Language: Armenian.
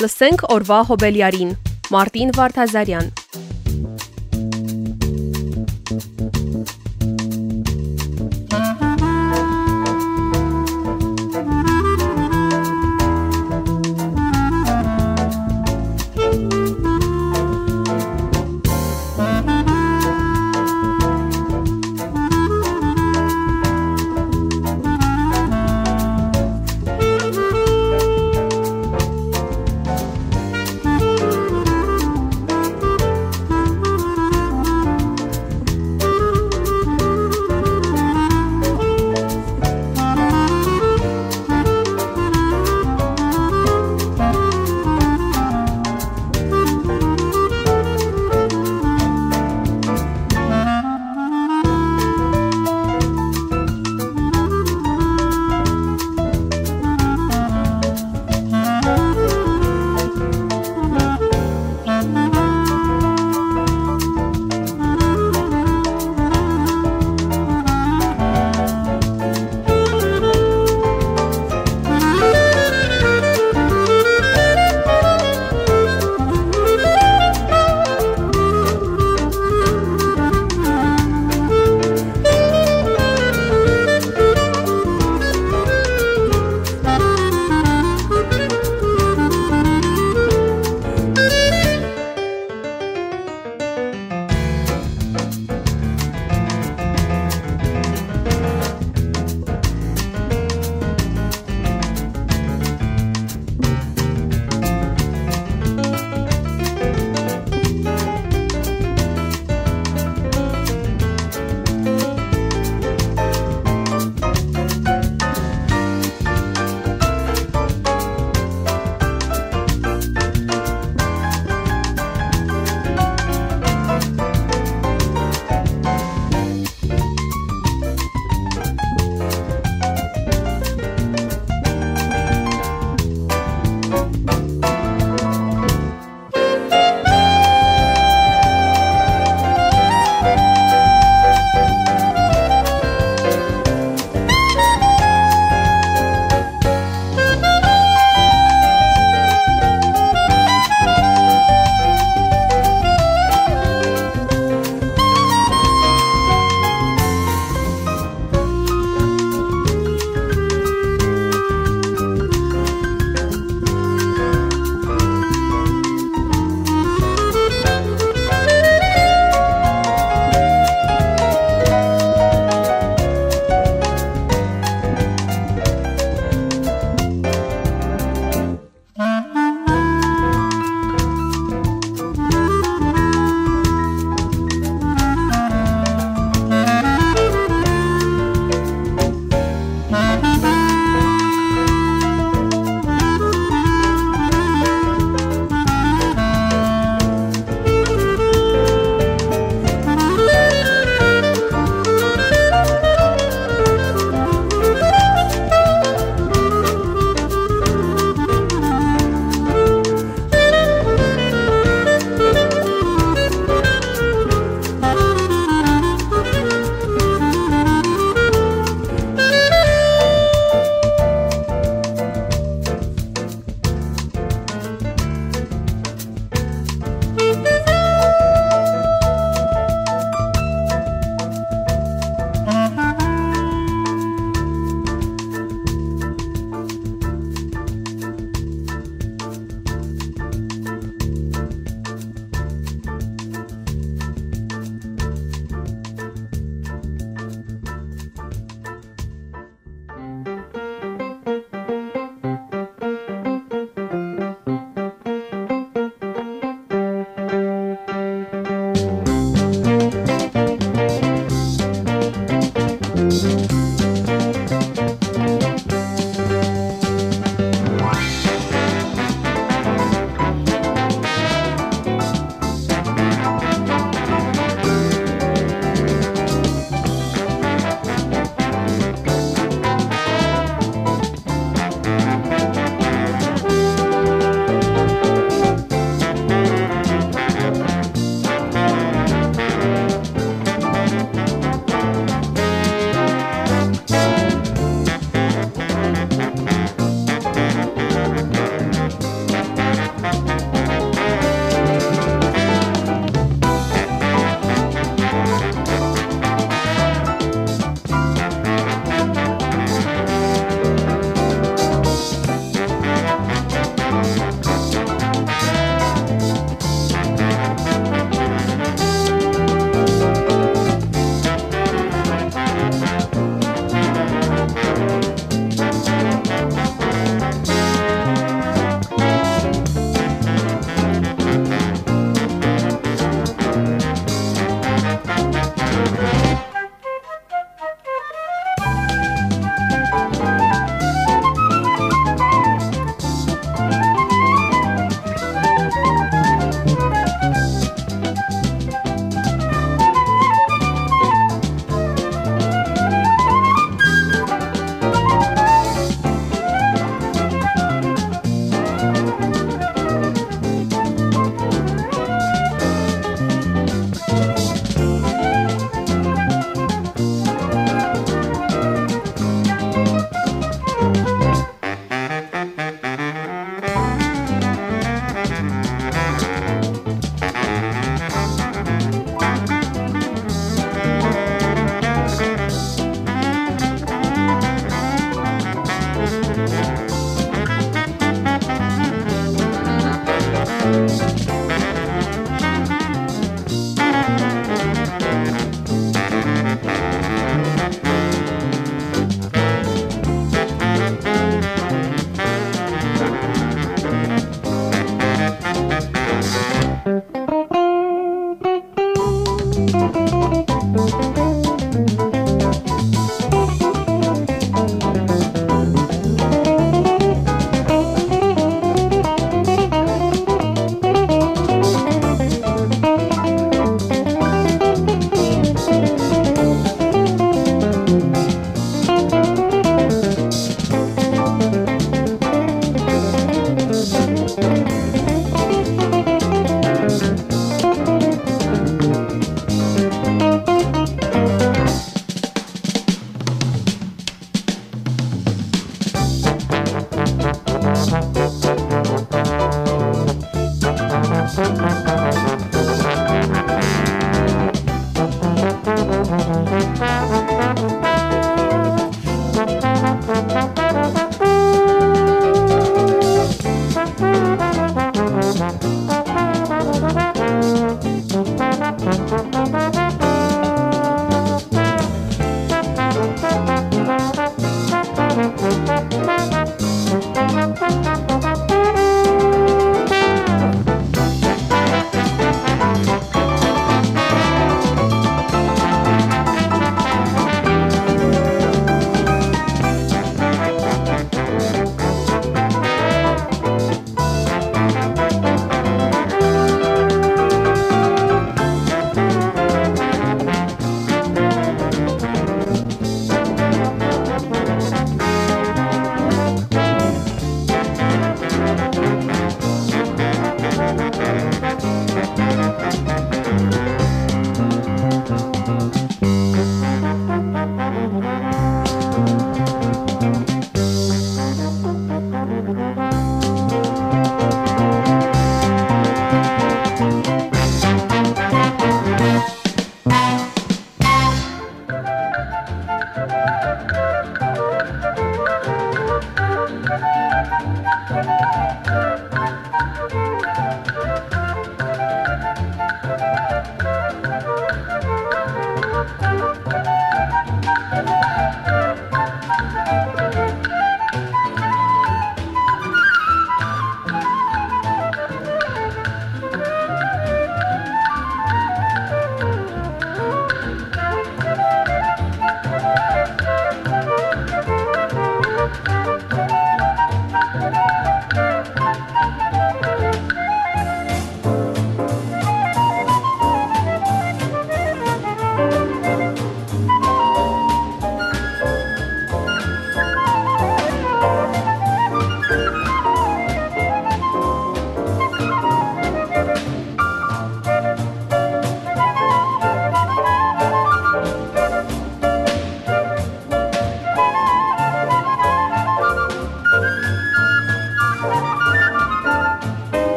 Լսենք օրվա հոբելյարին։ Մարտին Վարդազարյան